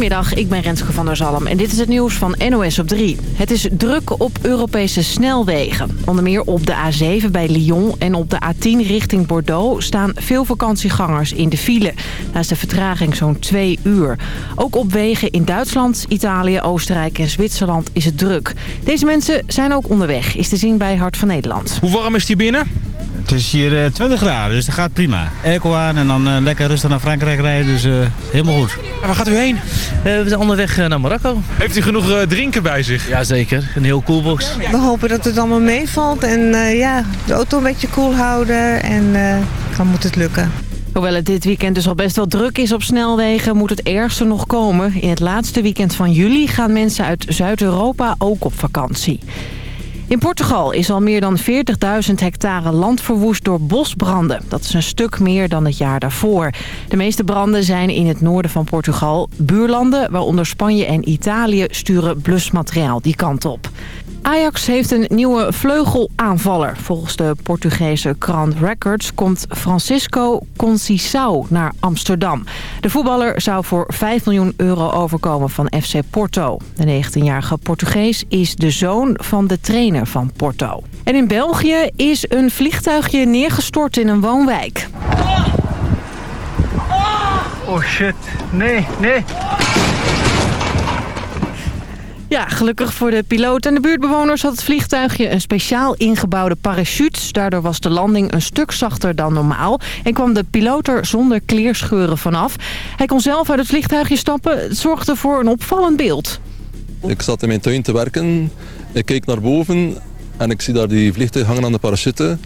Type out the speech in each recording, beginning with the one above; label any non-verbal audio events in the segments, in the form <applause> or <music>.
Goedemiddag, ik ben Renske van der Zalm en dit is het nieuws van NOS op 3. Het is druk op Europese snelwegen. Onder meer op de A7 bij Lyon en op de A10 richting Bordeaux... staan veel vakantiegangers in de file. Is de vertraging zo'n twee uur. Ook op wegen in Duitsland, Italië, Oostenrijk en Zwitserland is het druk. Deze mensen zijn ook onderweg, is te zien bij Hart van Nederland. Hoe warm is die binnen? Het is hier uh, 20 graden, dus dat gaat prima. Airco aan en dan uh, lekker rustig naar Frankrijk rijden, dus uh, helemaal goed. En waar gaat u heen? we zijn onderweg naar Marokko. Heeft u genoeg drinken bij zich? Jazeker, een heel coolbox. We hopen dat het allemaal meevalt en ja, de auto een beetje koel cool houden en dan moet het lukken. Hoewel het dit weekend dus al best wel druk is op snelwegen, moet het ergste nog komen. In het laatste weekend van juli gaan mensen uit Zuid-Europa ook op vakantie. In Portugal is al meer dan 40.000 hectare land verwoest door bosbranden. Dat is een stuk meer dan het jaar daarvoor. De meeste branden zijn in het noorden van Portugal. Buurlanden, waaronder Spanje en Italië, sturen blusmateriaal die kant op. Ajax heeft een nieuwe vleugelaanvaller. Volgens de Portugese krant Records komt Francisco Conceição naar Amsterdam. De voetballer zou voor 5 miljoen euro overkomen van FC Porto. De 19-jarige Portugees is de zoon van de trainer van Porto. En in België is een vliegtuigje neergestort in een woonwijk. Oh shit, nee, nee. Ja, gelukkig voor de piloot en de buurtbewoners had het vliegtuigje een speciaal ingebouwde parachute. Daardoor was de landing een stuk zachter dan normaal en kwam de piloot er zonder kleerscheuren vanaf. Hij kon zelf uit het vliegtuigje stappen. Het zorgde voor een opvallend beeld. Ik zat in mijn tuin te werken. Ik keek naar boven en ik zie daar die vliegtuig hangen aan de parachute.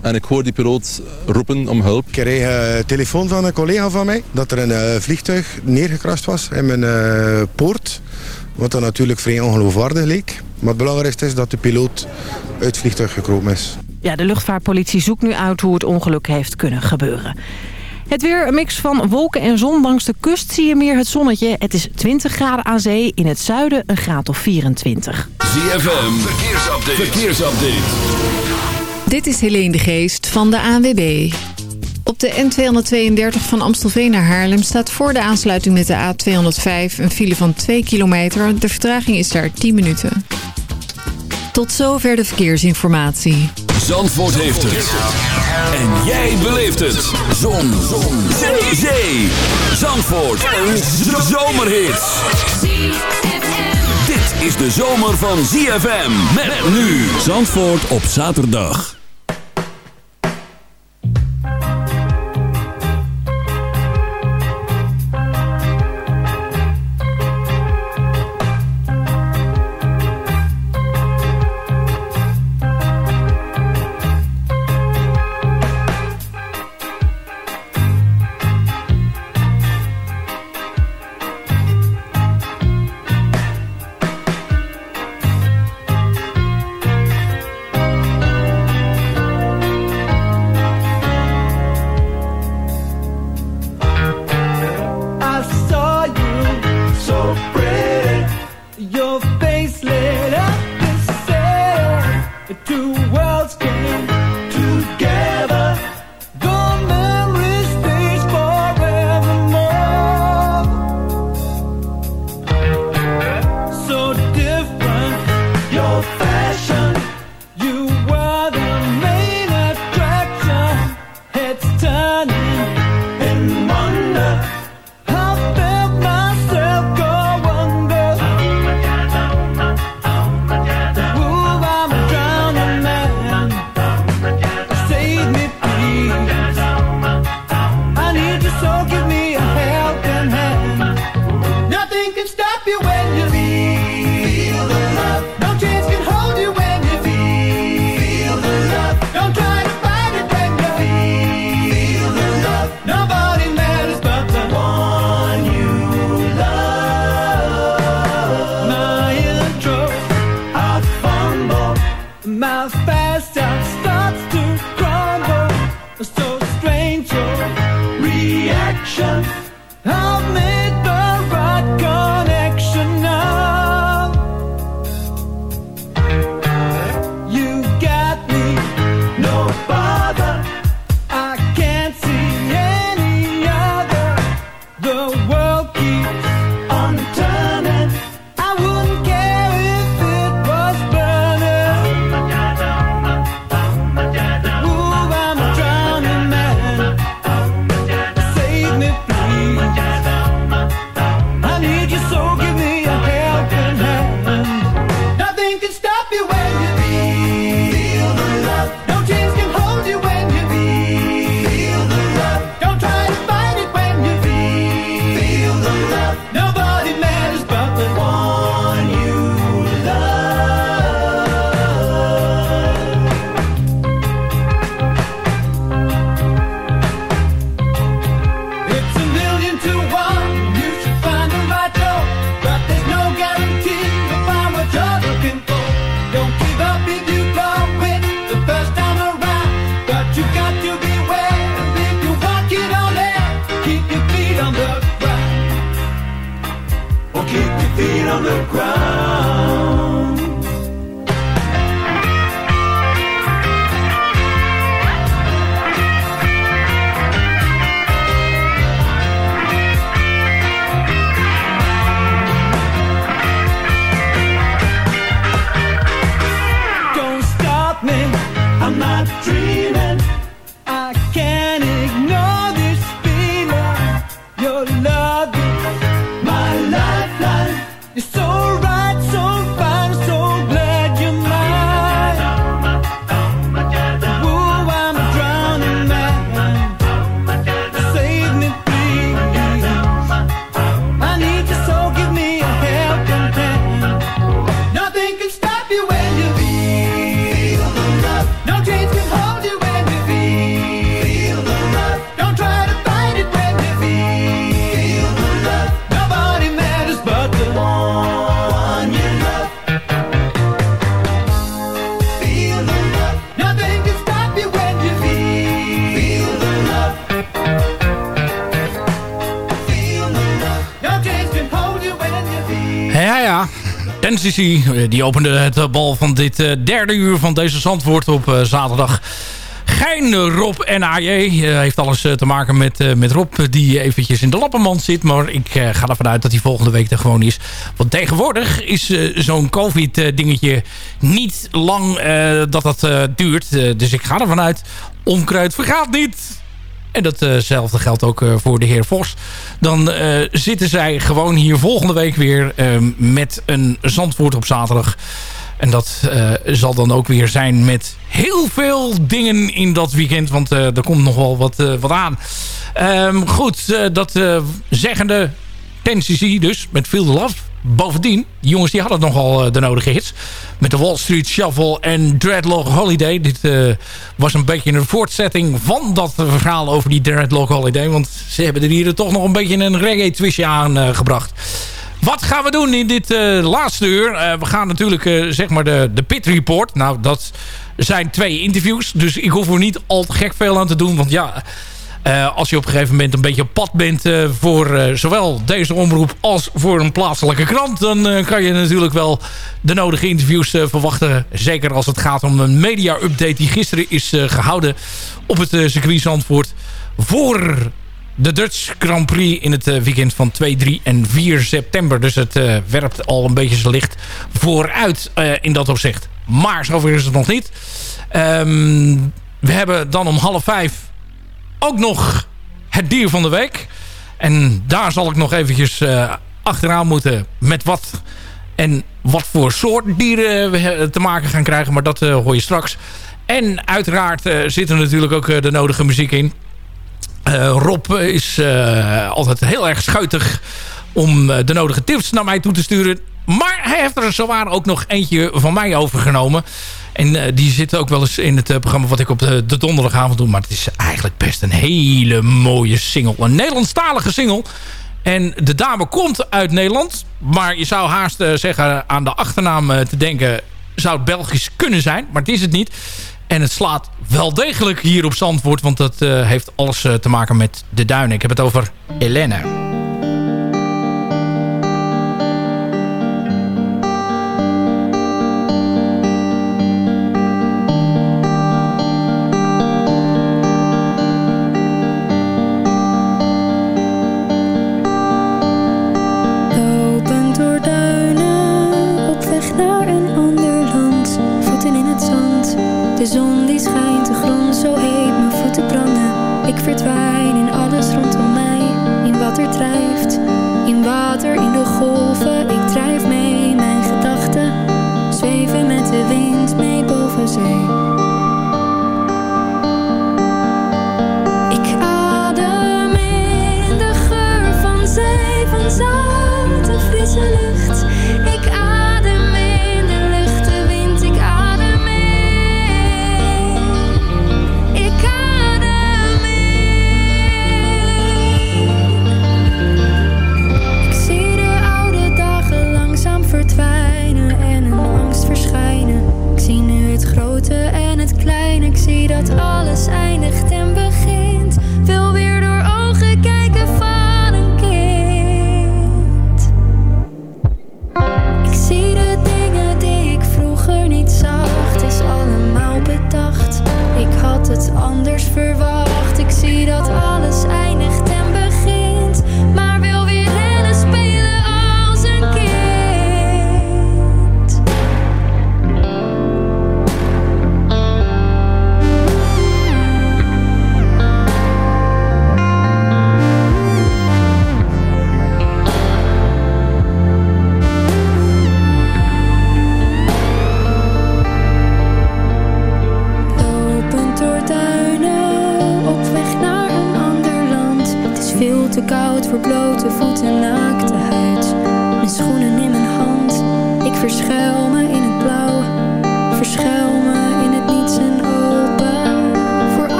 En ik hoor die piloot roepen om hulp. Ik kreeg een telefoon van een collega van mij dat er een vliegtuig neergekrast was in mijn poort. Wat dan natuurlijk vrij ongeloofwaardig leek. Maar het belangrijkste is dat de piloot uit het vliegtuig gekropen is. Ja, de luchtvaartpolitie zoekt nu uit hoe het ongeluk heeft kunnen gebeuren. Het weer, een mix van wolken en zon. Langs de kust zie je meer het zonnetje. Het is 20 graden aan zee. In het zuiden een graad of 24. ZFM, verkeersupdate. verkeersupdate. Dit is Helene de Geest van de ANWB. Op de N232 van Amstelveen naar Haarlem staat voor de aansluiting met de A205 een file van 2 kilometer. De vertraging is daar 10 minuten. Tot zover de verkeersinformatie. Zandvoort heeft het. En jij beleeft het. Zon. Zon. Zee. Zee. Zandvoort. Een zomerhit. Dit is de zomer van ZFM. Met nu. Zandvoort op zaterdag. Eh, die opende het eh, bal van dit eh, derde uur van deze Zandvoort op zaterdag. Geen Rob en AJ. Heeft alles te maken met, met Rob die eventjes in de lappenmand zit. Maar ik ga ervan uit dat hij volgende week er gewoon is. Want tegenwoordig is zo'n covid dingetje niet lang dat dat duurt. Dus ik ga ervan uit, onkruid vergaat niet. En datzelfde geldt ook eh, voor de heer Vos. Dan eh, zitten zij gewoon hier volgende week weer eh, met een Zandvoort op zaterdag. En dat eh, zal dan ook weer zijn met heel veel dingen in dat weekend. Want eh, er komt nog wel wat, wat aan. Ehm, goed, dat zeggende Tennessee dus met Feel the Love. Bovendien, die jongens die hadden nogal eh, de nodige hits. Met de Wall Street Shuffle en Dreadlock Holiday. Dit eh, was een beetje een voortzetting van dat verhaal over die Dreadlock Holiday. Want ze hebben er hier toch nog een beetje een reggae twistje aan gebracht. Wat gaan we doen in dit eh, laatste uur? We gaan natuurlijk zeg maar de, de Pit Report. Nou, dat zijn twee interviews. Dus ik hoef er niet al te gek veel aan te doen. Want ja, eh, als je op een gegeven moment een beetje op pad bent... eh, voor eh, zowel deze omroep als voor een plaatselijke krant... dan kan je natuurlijk wel de nodige interviews verwachten. Zeker als het gaat om een media-update die gisteren is eh, gehouden... op het circuit Zandvoort voor de Dutch Grand Prix in het weekend van 2, 3 en 4 september. Dus het werpt al een beetje zijn licht vooruit in dat opzicht. Maar zover is het nog niet. Um, we hebben dan om half vijf ook nog het dier van de week. En daar zal ik nog eventjes uh, achteraan moeten met wat en wat voor soort dieren we te maken gaan krijgen. Maar dat hoor je straks. En uiteraard zit er natuurlijk ook de nodige muziek in. Uh, Rob is uh, altijd heel erg schuitig om uh, de nodige tips naar mij toe te sturen. Maar hij heeft er zowaar ook nog eentje van mij overgenomen. En die zit ook wel eens in het programma wat ik op de, de donderdagavond doe. Maar het is eigenlijk best een hele mooie single. Een Nederlandstalige single. En de dame komt uit Nederland. Maar je zou haast zeggen aan de achternaam te denken... zou het Belgisch kunnen zijn. Maar het is het niet. En het slaat wel degelijk hier op Zandvoort. Want dat heeft alles te maken met de duinen. Ik heb het over Helene.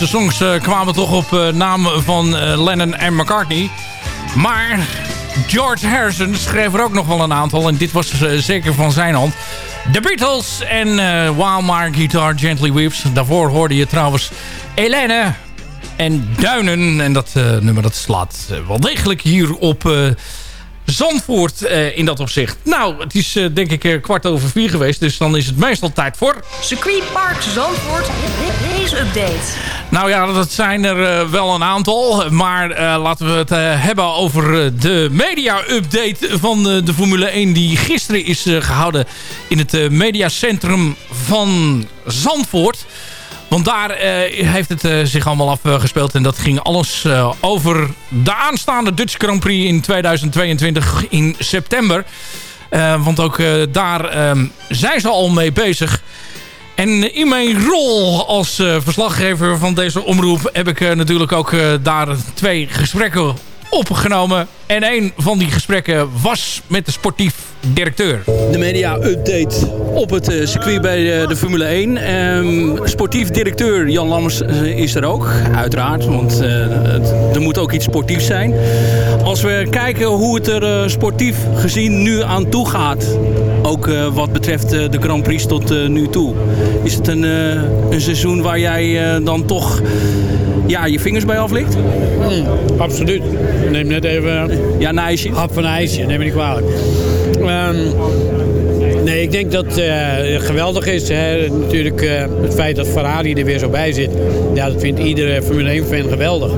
Meeste songs eh, kwamen toch op eh, naam van eh, Lennon en McCartney. Maar George Harrison schreef er ook nog wel een aantal. En dit was zeker van zijn hand. The Beatles en While My Guitar Gently Weeps. Daarvoor hoorde je trouwens Helene en Duinen. En dat nummer dat slaat wel degelijk hier op... Zandvoort in dat opzicht. Nou, het is denk ik kwart over vier geweest. Dus dan is het meestal tijd voor... Circuitpark Zandvoort Race Update. Nou ja, dat zijn er eh, wel een aantal. Maar eh, laten we het eh, hebben over de media-update van de Formule 1... die gisteren is eh, gehouden in het mediacentrum van Zandvoort. Want daar heeft het zich allemaal afgespeeld. En dat ging alles over de aanstaande Dutch Grand Prix in 2022 in september. Want ook daar ehm, zijn ze al mee bezig. En in mijn rol als eh, verslaggever van deze omroep... heb ik eh, natuurlijk ook eh, daar twee gesprekken opgenomen. En een van die gesprekken was met de sportief directeur. De media-update op het eh, circuit bij eh, de Formule 1. Ehm, sportief directeur Jan Lammers eh, is er ook, uiteraard. Want eh, het- er moet ook iets sportiefs zijn. Als we kijken hoe het er sportief gezien nu aan toe gaat... ook wat betreft de Grand Prix tot nu toe... is het een, een seizoen waar jij dan toch ja, je vingers bij aflikt? absoluut. Neem net even... Ja, een ijsje. Hap van een ijsje, neem me niet kwalijk. Ehm, nee, ik denk dat het geweldig is. Hè. Natuurlijk eh, het feit dat Ferrari er weer zo bij zit. Ja, dat vindt iedere Formule 1-fan geweldig.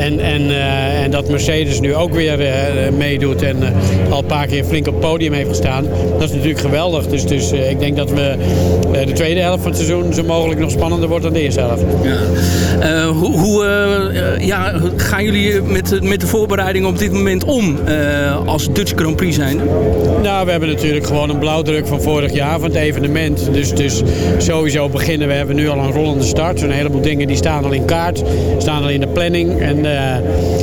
En, en, eh, en dat Mercedes nu ook weer eh, meedoet en eh, al een paar keer flink op het podium heeft gestaan. Dat is natuurlijk geweldig. Dus, dus ik denk dat we de tweede helft van het seizoen zo mogelijk nog spannender wordt dan de eerste helft. Eh, hoe hoe ja, gaan jullie met, met de voorbereidingen op dit moment om als Dutch Grand Prix zijn? Nou, we hebben natuurlijk gewoon een blauwdruk van vorig jaar van het evenement. Dus, dus sowieso beginnen we, hebben nu al een rollende start. Zo'n heleboel dingen die staan al in kaart, staan al in de planning. En,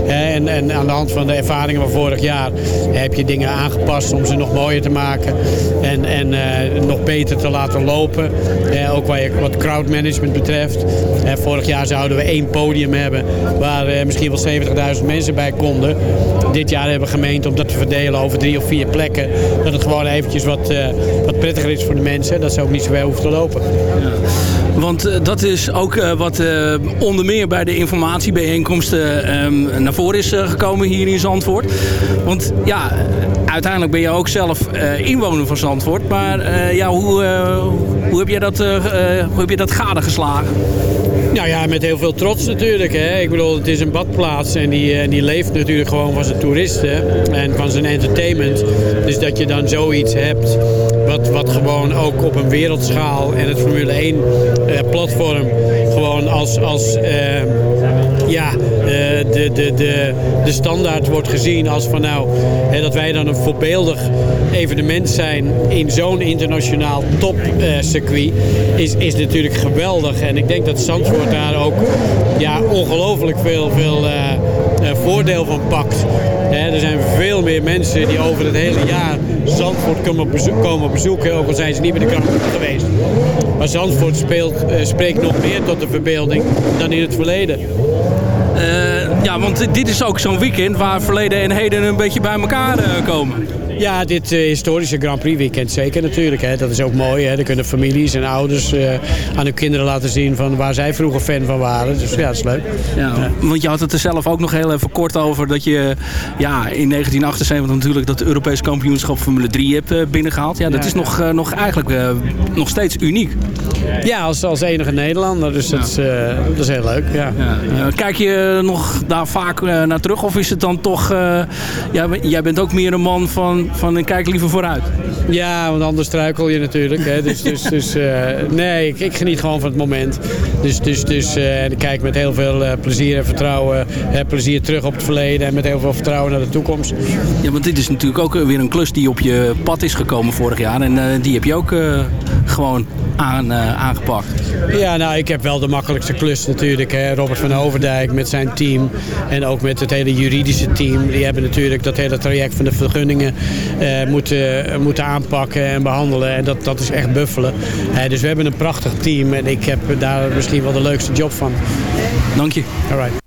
en, en aan de hand van de ervaringen van vorig jaar heb je dingen aangepast om ze nog mooier te maken. En, en eh, nog beter te laten lopen. Eh, ook wat, wat crowdmanagement betreft. Eh, vorig jaar zouden we één podium hebben waar eh, misschien wel 70.000 mensen bij konden. Dit jaar hebben we gemeend om dat te verdelen over drie of vier plekken. Dat het gewoon eventjes wat, eh, wat prettiger is voor de mensen. Dat ze ook niet zo ver hoeven te lopen. Want eh, dat is ook eh, wat eh, onder meer bij de informatiebijeenkomsten ehm, naar voren is gekomen hier in Zandvoort. Want ja, uiteindelijk ben je ook zelf inwoner van Zandvoort. Maar ja, hoe, hoe, heb jij dat, hoe heb je dat gadegeslagen? Nou ja, met heel veel trots natuurlijk. Hè. Ik bedoel, het is een badplaats en die, die leeft natuurlijk gewoon van zijn toeristen en van zijn entertainment. Dus dat je dan zoiets hebt wat, wat gewoon ook op een wereldschaal en het Formule 1 eh, platform gewoon als, als eh, ja, eh, de, de, de, de standaard wordt gezien als van nou, dat wij dan een voorbeeldig evenement zijn in zo'n internationaal topcircuit is, is natuurlijk geweldig. En ik denk dat Zandvoort daar ook ja, ongelooflijk veel, veel eh, eh, voordeel van pakt. Er zijn veel meer mensen die over het hele jaar Zandvoort komen, bezo- komen bezoeken, ook al zijn ze niet met de Prix geweest. Maar Zandvoort speelt, eh, spreekt nog meer tot de verbeelding dan in het verleden. Eh, ja, want dit is ook zo'n weekend waar verleden en heden een beetje bij elkaar eh, komen. Ja, dit eh, historische Grand Prix weekend zeker natuurlijk. Hè. Dat is ook mooi. Hè. Dan kunnen families en ouders eh, aan hun kinderen laten zien van waar zij vroeger fan van waren. Dus ja, dat is leuk. Ja, Want je had het er zelf ook nog heel even kort over dat je ja, in 1978 natuurlijk dat Europees kampioenschap Formule 3 hebt eh, binnengehaald. Ja, dat Ja, is. Nog, nog eigenlijk nog steeds uniek. Ja, als, als enige Nederlander. Dus dat, is, dat is heel leuk. Ja. Kijk je nog daar vaak naar terug of is het dan toch... ja, jij bent ook meer een man van, van ik kijk liever vooruit. Ja, want anders struikel je natuurlijk. Hè. Dus, dus, dus eh, nee, ik, ik geniet gewoon van het moment. Dus, dus, dus eh, en ik kijk met heel veel eh, plezier en vertrouwen. eh, plezier terug op het verleden en met heel veel vertrouwen naar de toekomst. Ja, want dit is natuurlijk ook eh, weer een klus die op je pad is gekomen vorig jaar. En eh, die heb je ook eh, gewoon aan, eh, aangepakt. Ja, nou, ik heb wel de makkelijkste klus natuurlijk. Hè. Robert van Overdijk met zijn team en ook met het hele juridische team. Die hebben natuurlijk dat hele traject van de vergunningen eh, moeten, moeten aanpakken en behandelen. En dat, dat is echt buffelen. Eh, dus we hebben een prachtig team en ik heb daar misschien wel de leukste job van. Dank je. All right.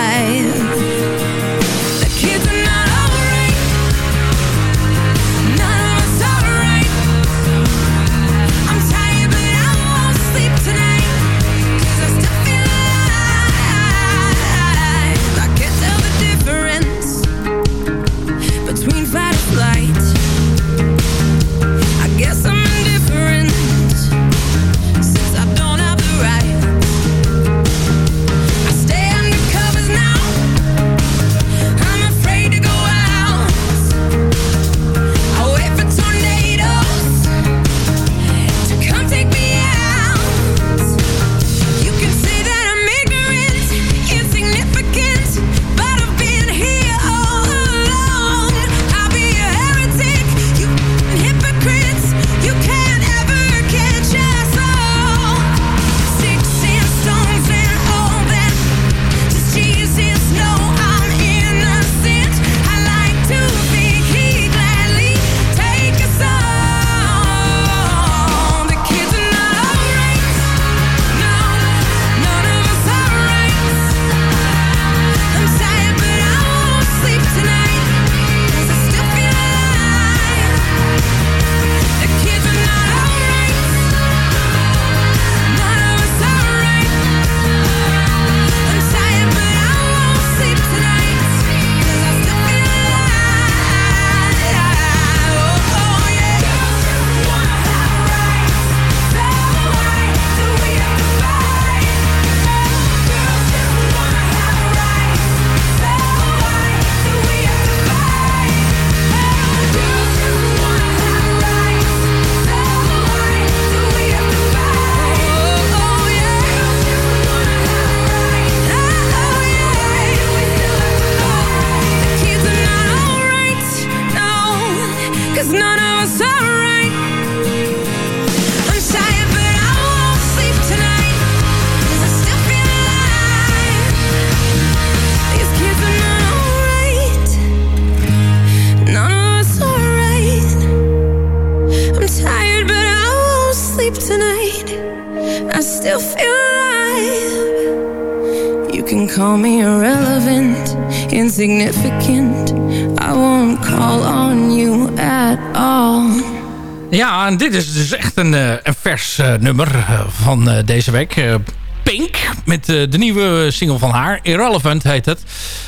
Nummer eh, van eh, deze week. Eh, Pink, met de nieuwe single van haar. Irrelevant heet het.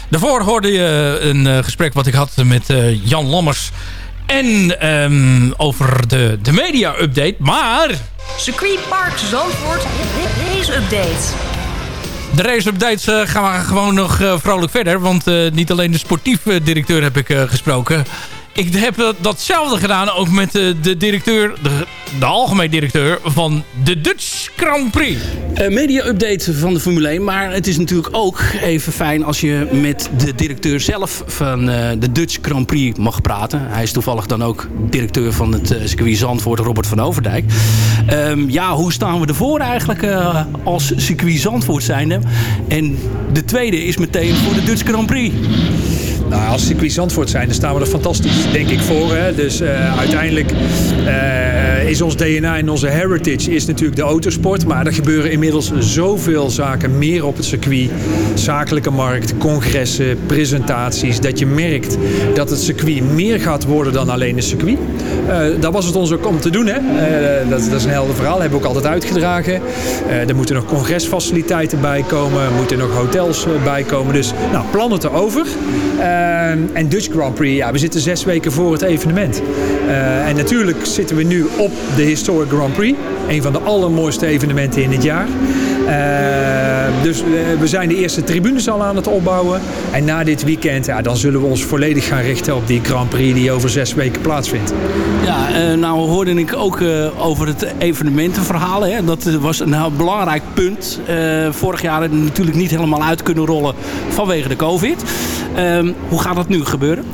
Daarvoor hoorde je een gesprek wat ik had met Jan Lammers. En ehm, over de, de media-update. Maar Circuit Park Zandvoort Race Update. de race-updates gaan we gewoon nog vrolijk verder. Want niet alleen de sportief directeur heb ik gesproken. Ik heb dat- datzelfde gedaan ook met eh, de directeur, de, algemeen directeur van de Dutch Grand Prix. Eh, Media-update van de Formule 1. Maar het is natuurlijk ook even fijn als je met de directeur zelf van eh, de Dutch Grand Prix mag praten. Hij is toevallig dan ook directeur van het eh, circuit Zandvoort, Robert van Overdijk. Ehm, ja, hoe staan we ervoor eigenlijk eh, als circuit Zandvoort zijnde? En de tweede is meteen voor de Dutch Grand Prix. Nou, als circuit Zandvoort zijn, dan staan we er fantastisch, denk ik, voor. Hè? Dus eh, uiteindelijk eh, is ons DNA en onze heritage is natuurlijk de autosport. Maar er gebeuren inmiddels zoveel zaken meer op het circuit. Zakelijke markt, congressen, presentaties. Dat je merkt dat het circuit meer gaat worden dan alleen een circuit. Eh daar was het ons ook om te doen. Hè? Dat, dat is een helder verhaal, hebben we ook altijd uitgedragen. Er moeten nog congresfaciliteiten bij komen. Er moeten nog hotels bij komen. Dus nou, plannen te over. Eh, en Dutch Grand Prix, ja, we zitten zes weken voor het evenement. Eh, en natuurlijk zitten we nu op de Historic Grand Prix. Een van de allermooiste evenementen in het jaar. Eh, dus eh, we zijn de eerste tribunes al aan het opbouwen. En na dit weekend, ja, dan zullen we ons volledig gaan richten op die Grand Prix die over zes weken plaatsvindt. Ja, eh, nou hoorde ik ook over het evenementenverhaal. Hè. Dat was een heel belangrijk punt. Vorig jaar natuurlijk niet helemaal uit kunnen rollen vanwege de covid. Ehm, hoe gaat dat nu gebeuren?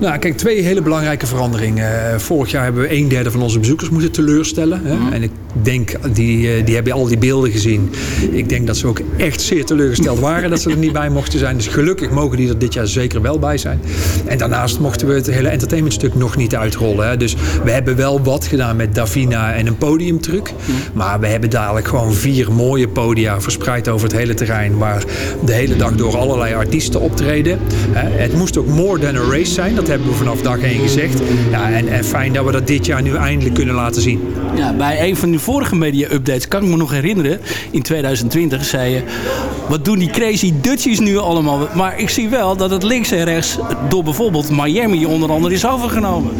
Nou, kijk, twee hele belangrijke veranderingen. Vorig jaar hebben we een derde van onze bezoekers moeten teleurstellen. Hè? En ik denk, die, die hebben al die beelden gezien. Ik denk dat ze ook echt zeer teleurgesteld waren dat ze er niet bij mochten zijn. Dus gelukkig mogen die er dit jaar zeker wel bij zijn. En daarnaast mochten we het hele entertainmentstuk nog niet uitrollen. Hè? Dus we hebben wel wat gedaan met Davina en een podiumtruc. Maar we hebben dadelijk gewoon vier mooie podia verspreid over het hele terrein. Waar de hele dag door allerlei artiesten optreden. Het moest ook more than a race zijn. Dat hebben we vanaf dag 1 gezegd. Ja, en, en fijn dat we dat dit jaar nu eindelijk kunnen laten zien. Ja, bij een van de vorige media-updates kan ik me nog herinneren. In 2020 zei je... Wat doen die crazy Dutchies nu allemaal? Maar ik zie wel dat het links en rechts door bijvoorbeeld Miami onder andere is overgenomen.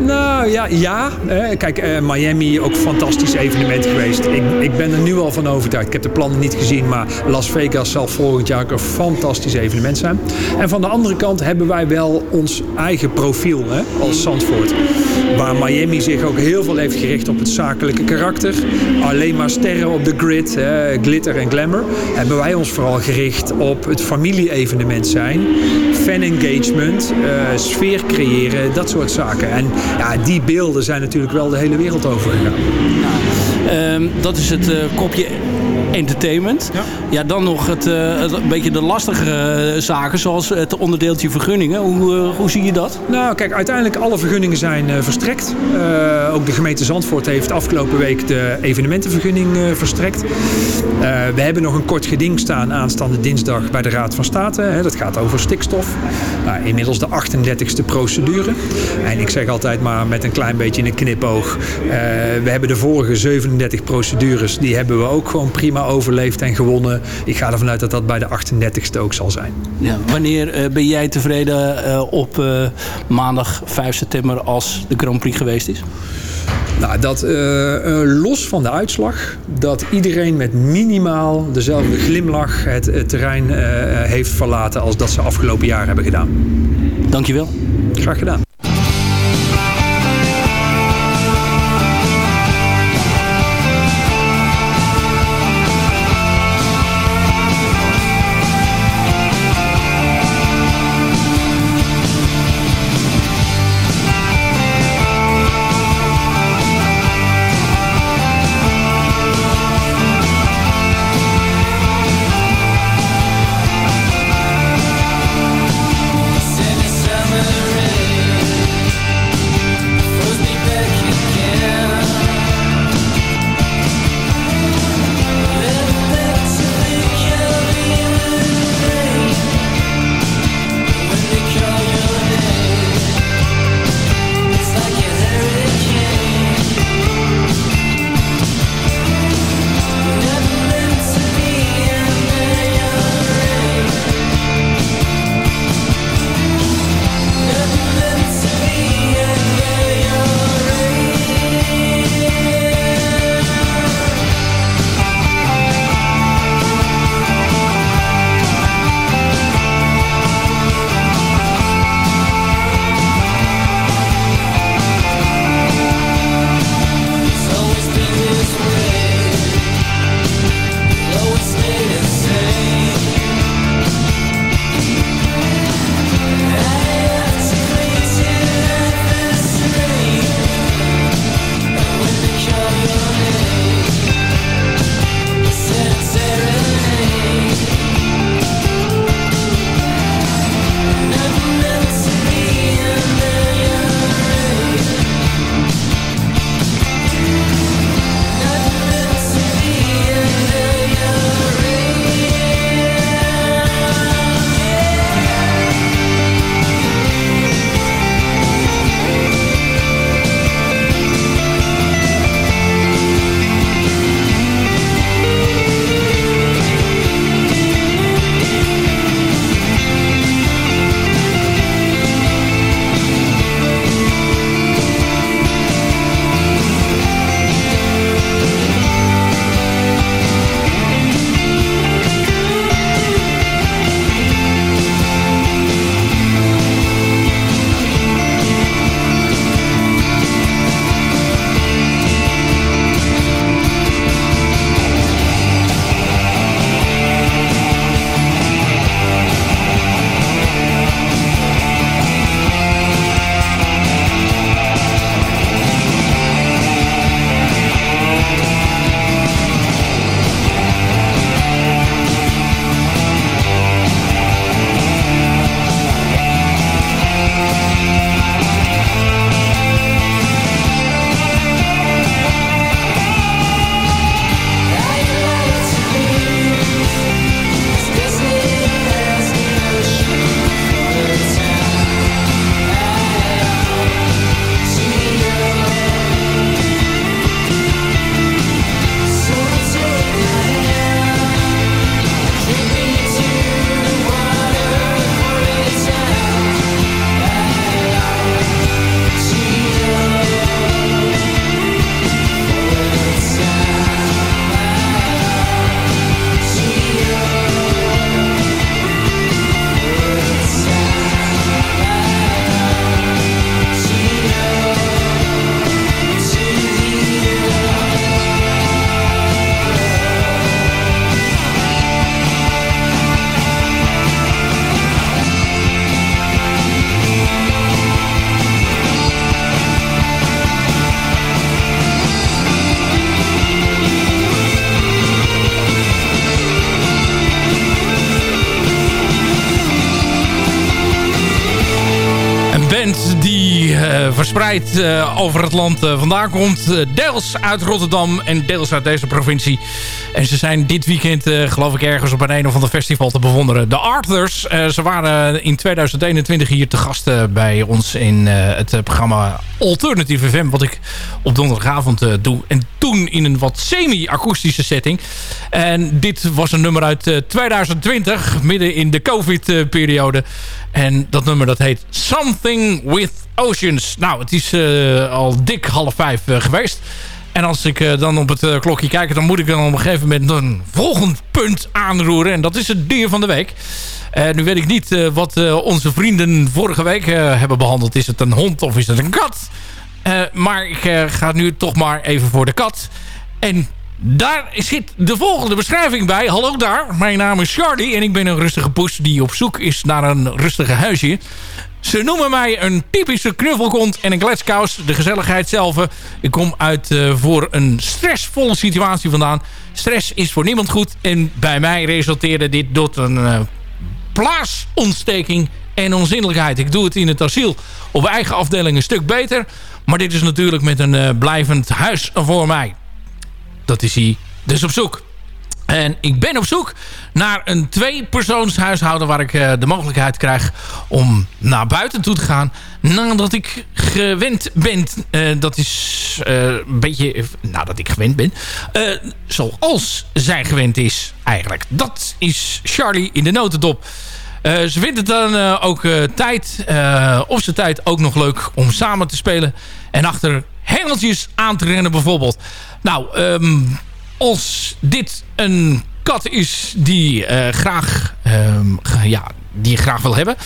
Nou ja, ja. Kijk, eh, Miami ook fantastisch evenement geweest. Ik, ik ben er nu al van overtuigd. Ik heb de plannen niet gezien, maar Las Vegas zal volgend jaar ook een fantastisch evenement zijn. En van de andere kant hebben wij wel ons eigen profiel hè, als Zandvoort. Waar Miami zich ook heel veel heeft gericht op het zakelijke karakter. Alleen maar sterren op de grid, hè, glitter en glamour. Hebben wij ons vooral gericht op het familie-evenement zijn. Fan engagement, eh, sfeer creëren, dat soort zaken. En ja, die beelden zijn natuurlijk wel de hele wereld over gegaan. Ehm, dat is het eh, kopje entertainment. Ja. dan nog het, eh, het, een beetje de lastige eh, zaken, zoals het onderdeeltje vergunningen. Hoe, eh, hoe zie je dat? Nou, kijk, uiteindelijk alle vergunningen zijn verstrekt. Ook de gemeente Zandvoort heeft afgelopen week de evenementenvergunning verstrekt. We hebben nog een kort geding staan aanstaande dinsdag bij de Raad van State. Hè, dat gaat over stikstof. Nou, inmiddels de 38e procedure. En ik zeg altijd maar met een klein beetje een knipoog. we hebben de vorige 37 procedures, die hebben we ook gewoon prima overleefd en gewonnen. Ik ga ervan uit dat dat bij de 38e ook zal zijn. Ja, wanneer eh, ben jij tevreden eh, op eh, maandag 5 september als de Grand Prix geweest is? Nou, dat los van de uitslag, dat iedereen met minimaal dezelfde glimlach het, het terrein heeft verlaten als dat ze afgelopen jaar hebben gedaan. Dankjewel. Graag gedaan. Verspreid eh, over het land eh, vandaan komt. Eh, deels uit Rotterdam en deels uit deze provincie. En ze zijn dit weekend, eh, geloof ik, ergens op een een of ander festival te bewonderen. De Arthurs, eh, ze waren in 2021 hier te gast eh, bij ons in het programma Alternative FM. Wat ik op donderdagavond doe. En toen in een wat semi-akoestische setting. En dit was een nummer uit eh, 2020, midden in de COVID-periode. En dat nummer dat heet Something with Oceans. Nou, het is al dik half vijf geweest. En als ik eh, dan op het eh, klokje kijk, dan moet ik dan op een gegeven moment een volgend punt aanroeren. En dat is het dier van de week. Eh, nu weet ik niet wat onze vrienden vorige week hebben behandeld. Is het een hond of is het een kat? Maar ik ga nu toch maar even voor de kat. En daar zit de volgende beschrijving bij. Hallo daar, mijn naam is Charlie en ik ben een rustige poes die op zoek is naar een rustige huisje. Ze noemen mij een typische knuffelkont en een kletskous. De gezelligheid zelf. Ik kom uit eh, voor een stressvolle situatie vandaan. Stress is voor niemand goed. En bij mij resulteerde dit tot een eh, plaasontsteking en onzinnelijkheid. Ik doe het in het asiel op eigen afdeling een stuk beter. Maar dit is natuurlijk met een eh, blijvend huis voor mij. Dat is hij dus op zoek. En ik ben op zoek naar een tweepersoonshuishouden... waar ik eh, de mogelijkheid krijg om naar buiten toe te gaan... nadat ik gewend ben. Eh, dat is eh, een beetje... Nadat ik gewend ben. zoals zij gewend is eigenlijk. Dat is Charlie in de notendop. Ze vindt het dan ook tijd, of ze tijd ook nog leuk om samen te spelen. En achter hengeltjes aan te rennen bijvoorbeeld. Nou, ehm, als dit een kat is die, eh, graag, ehm, ja, die je graag wil hebben...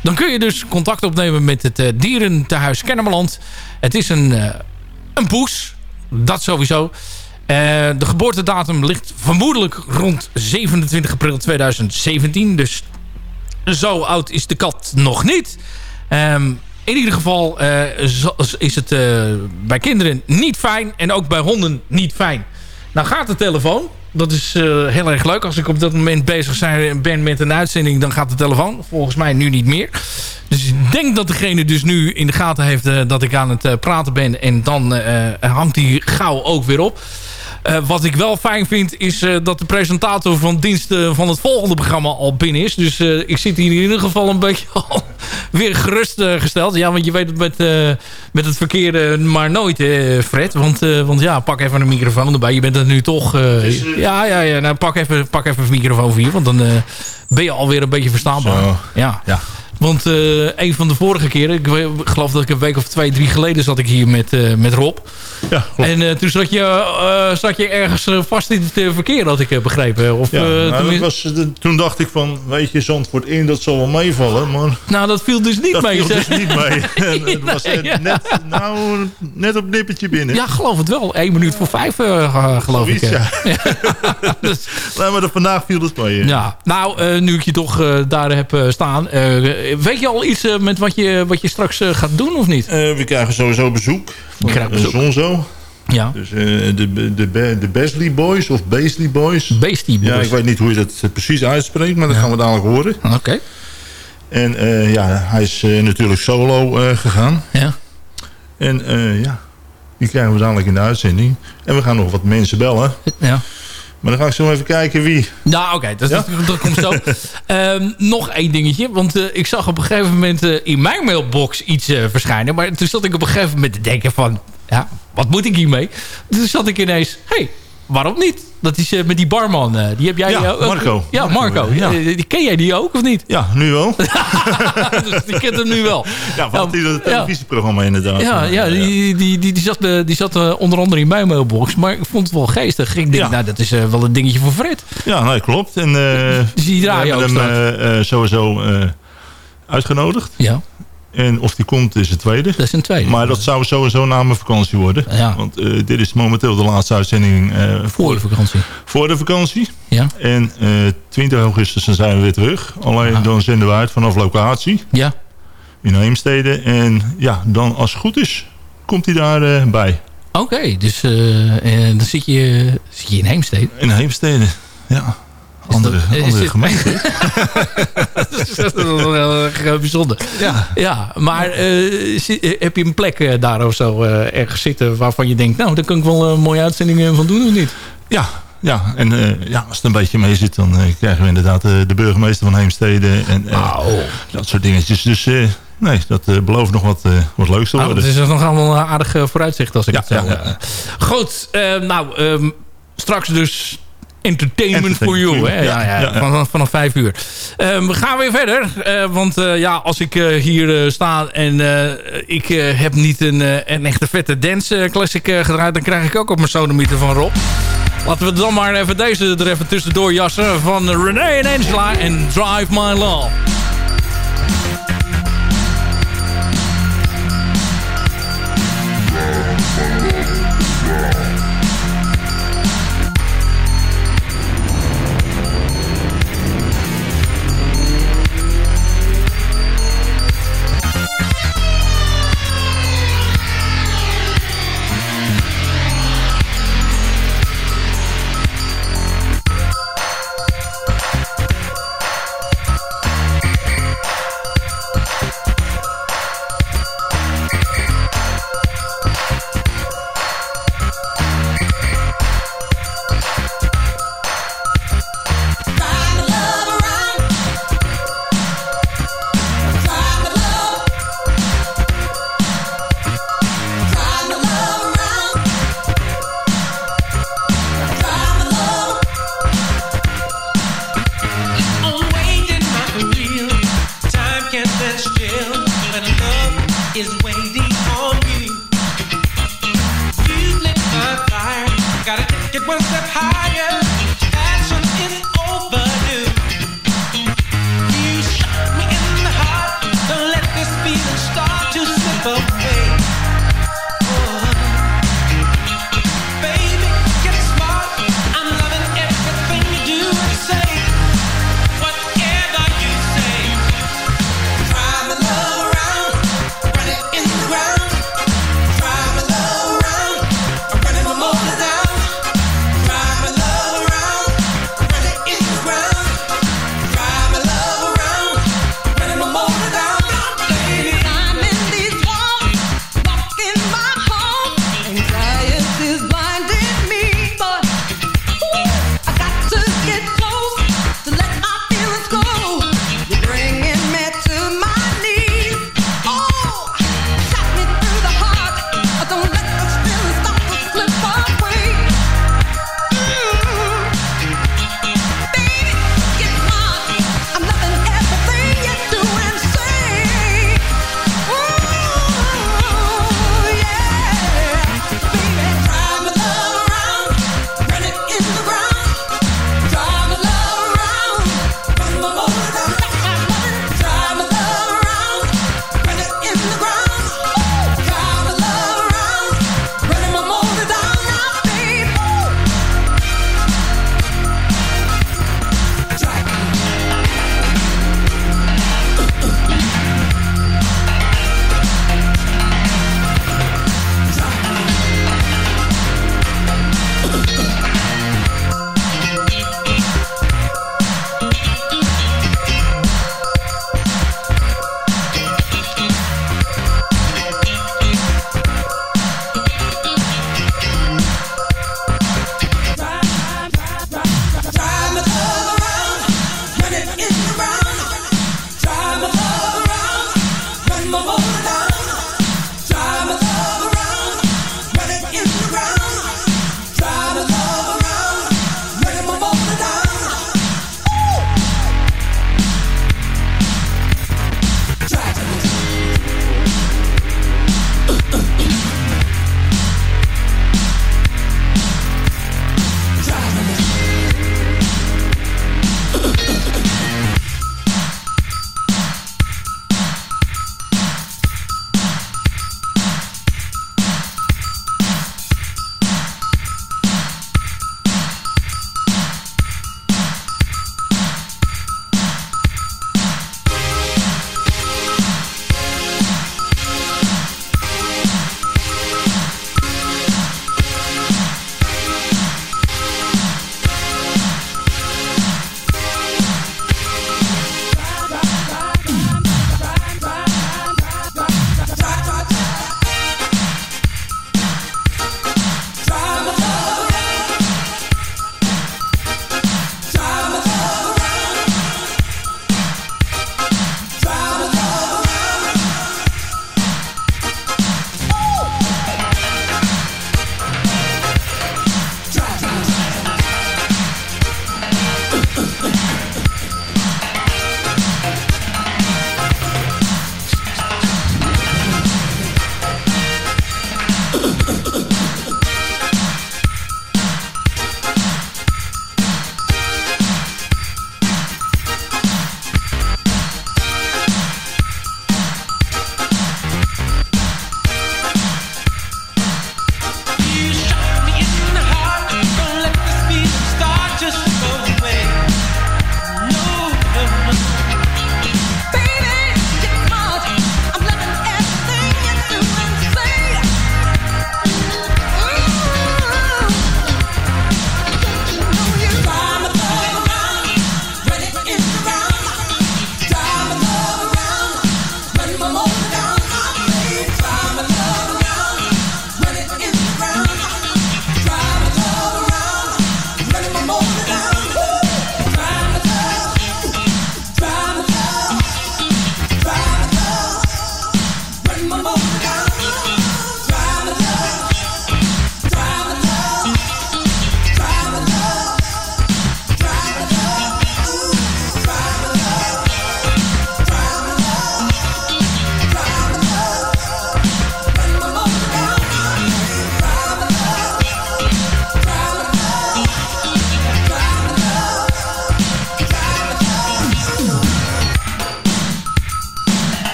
dan kun je dus contact opnemen met het eh, dierentehuis Kennemerland. Het is een, eh, een poes, dat sowieso... De geboortedatum ligt vermoedelijk rond 27 april 2017. Dus zo oud is de kat nog niet. Ehm, in ieder geval is het bij kinderen niet fijn. En ook bij honden niet fijn. Nou gaat de telefoon. Dat is eh, heel erg leuk. Als ik op dat moment bezig zijn, ben met een uitzending... dan gaat de telefoon. Volgens mij nu niet meer. Dus ik denk dat degene dus nu in de gaten heeft... eh, dat ik aan het eh, praten ben. En dan hangt die gauw ook weer op. Eh, wat ik wel fijn vind is eh, dat de presentator van dienst eh, van het volgende programma al binnen is. Dus ik zit hier in ieder geval een beetje <laughs> al weer gerustgesteld. ja, want je weet het met, met het verkeer maar nooit, Fred. Want, want ja, pak even een microfoon erbij. Je bent er nu toch... ja, ja, ja. Nou, pak even, pak even een microfoon voor je. Want dan ben je alweer een beetje verstaanbaar. Ja. ja. Want eh, een van de vorige keren, ik geloof dat ik een week of twee, drie geleden zat ik hier met, eh, met Rob. Ja, En eh, toen zat je, zat je ergens vast in het verkeer, had ik begrepen. Of, Ja, nou, dat tenminste- was, de- toen dacht ik van, weet je, Zandvoort in, dat zal wel meevallen. Maar nou, dat viel dus niet dat mee. viel zeg. dus niet mee. <laughs> En het was ja. net, nou, net op nippertje binnen. Ja, geloof het wel. 1 minuut voor vijf, geloof Zoiets, ik. ja. <laughs> Nee, maar dat vandaag viel het mee. Ja, nou, nu ik je toch daar heb staan. Weet je al iets eh, met wat je, wat je straks eh, gaat doen of niet? Eh, we krijgen sowieso bezoek van krijgen bezoek. Zonzo. Ja. Dus de, de, de, Beasley Boys of Beasley Boys. Beastie Boys. Ja, ik weet niet hoe je dat precies uitspreekt, maar dat gaan we dadelijk horen. Oké. En ja, hij is natuurlijk solo gegaan. Ja. En ja, die krijgen we dadelijk in de uitzending. En we gaan nog wat mensen bellen. Ja. Maar dan ga ik zo even kijken wie. Nou, oké, dat, dat, dat komt zo. <laughs> Ehm, nog één dingetje. Want eh, ik zag op een gegeven moment eh, in mijn mailbox iets eh, verschijnen. Maar toen zat ik op een gegeven moment te denken van... Ja, wat moet ik hiermee? Toen zat ik ineens... hey, waarom niet? Dat is eh, met die barman. eh, die heb jij Ja, ook- Marco. Ja, Marco. Marco, ja. Eh, die ken jij die ook of niet? Ja, nu wel. <laughs> <laughs> dus die kent hem nu wel. Ja, van het ja. televisieprogramma inderdaad. Ja, ja, die, die, die, die zat, eh, die zat eh, onder andere in mijn mailbox. Maar ik vond het wel geestig. Ik denk, nou, dat is eh, wel een dingetje voor Fred. Ja, nee, klopt. En, eh Dus <laughs> die draai je ook hem eh, eh, sowieso eh, uitgenodigd. Ja. En of die komt is het tweede. Dat is een tweede. Maar dat zou sowieso na mijn vakantie worden. Ja. Want eh, dit is momenteel de laatste uitzending eh, Voor de vakantie. voor de vakantie. Ja. En eh 20 augustus dan zijn we weer terug. Alleen dan zenden we uit vanaf locatie. Ja. In Heemstede. En ja, dan als het goed is, komt hij daarbij. bij. Oké, dus dan zit je, zit je in Heemstede. In Heemstede, ja. Andere, dit- gemeente. <laughs> dat is wel heel eh, bijzonder. Ja. ja maar eh, eh, heb je een plek daar of zo eh, ergens zitten... waarvan je denkt, nou, daar kan ik wel een mooie uitzending van doen of niet? Ja, ja. en ja, als het een beetje mee zit, dan krijgen we inderdaad de burgemeester van Heemstede en dat soort dingetjes. Dus nee, dat belooft nog wat, wat leuks te Nou, worden. dat is nog allemaal een aardig vooruitzicht als ik Ja, het zo... ja. Goed, nou, ehm, straks dus entertainment for you. Hè? Ja, ja. Vanaf, vanaf vijf uur. Ehm, we gaan weer verder. eh, want eh, ja, als ik eh, hier sta en ik heb niet een, een echte vette dance classic gedraaid... dan krijg ik ook op mijn sodomieter van Rob. Laten we dan maar even deze er even tussendoor jassen van René en Angela en Drive My Love. Is waiting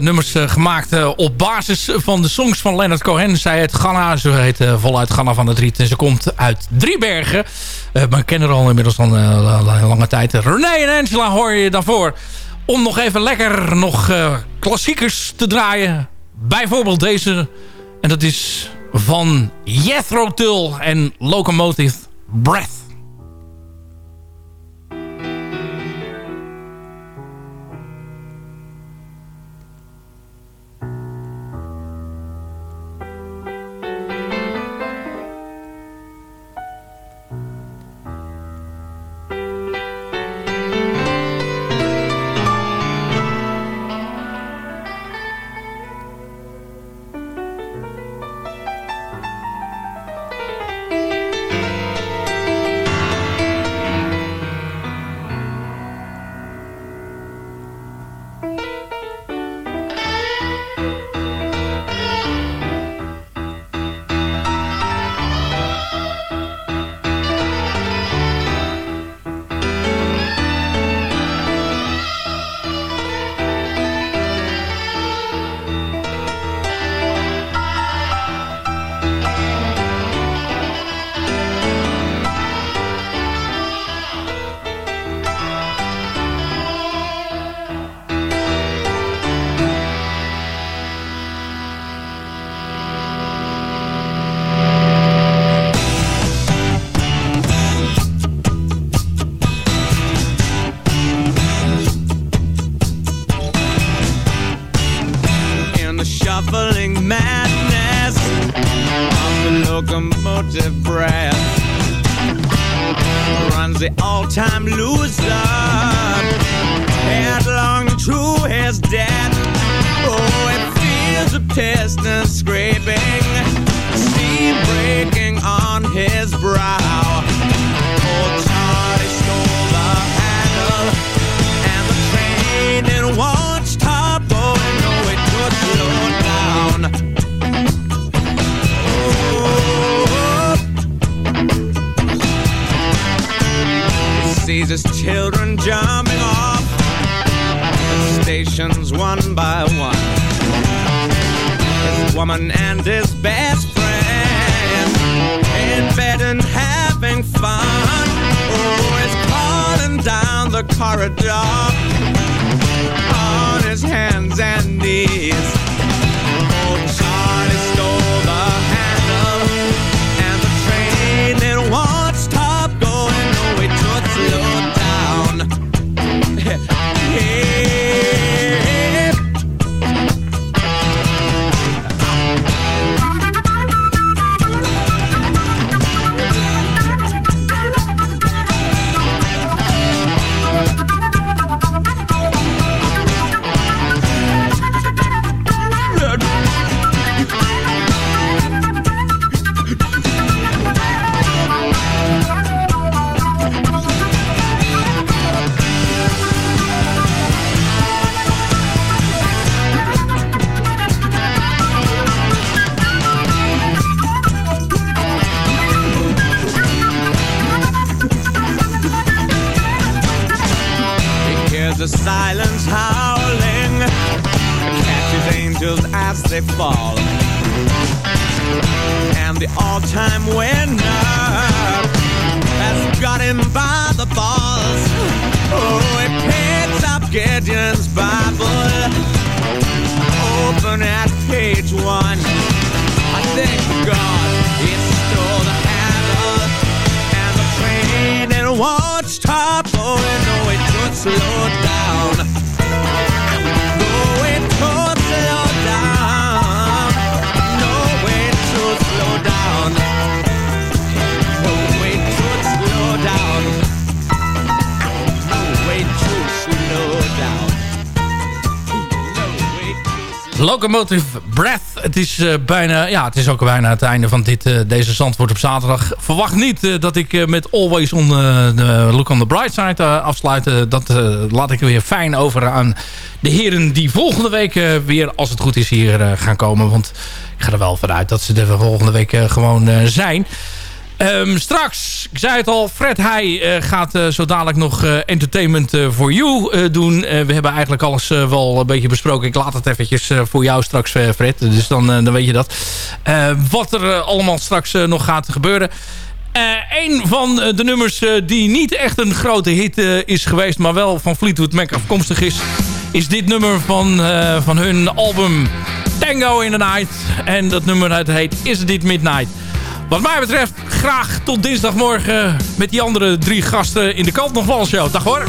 Eh, nummers eh, gemaakt eh, op basis van de songs van Leonard Cohen. Zij het Ganna, ze heet voluit Ganna van het Riet. En ze komt uit Driebergen. maar kennen er al inmiddels al een lange tijd. René en Angela hoor je daarvoor. Om nog even lekker nog klassiekers te draaien. Bijvoorbeeld deze. En dat is van Jethro Tull en Locomotive Breath. Gideon's Bible, open at page one. I thank God Locomotive Breath. Het is eh, bijna, ja, het is ook bijna het einde van dit, eh, deze Zandvoort op zaterdag. Verwacht niet eh, dat ik met Always on the, Look on the Bright Side afsluit. Dat laat ik weer fijn over aan de heren die volgende week weer, als het goed is, hier gaan komen. Want ik ga er wel vanuit dat ze er volgende week gewoon zijn. Ehm, straks, ik zei het al, Fred Heij eh, gaat eh, zo dadelijk nog eh, Entertainment for You doen. We hebben eigenlijk alles wel een beetje besproken. Ik laat het eventjes voor jou straks, Fred. Dus dan, dan weet je dat. Eh, wat er allemaal straks nog gaat gebeuren. Een van de nummers die niet echt een grote hit is geweest... maar wel van Fleetwood Mac afkomstig is... is dit nummer van, van hun album Tango in the Night. En dat nummer het heet Is It Midnight. Wat mij betreft graag tot dinsdagmorgen... met die andere drie gasten in de kant nog wel show. Dag hoor.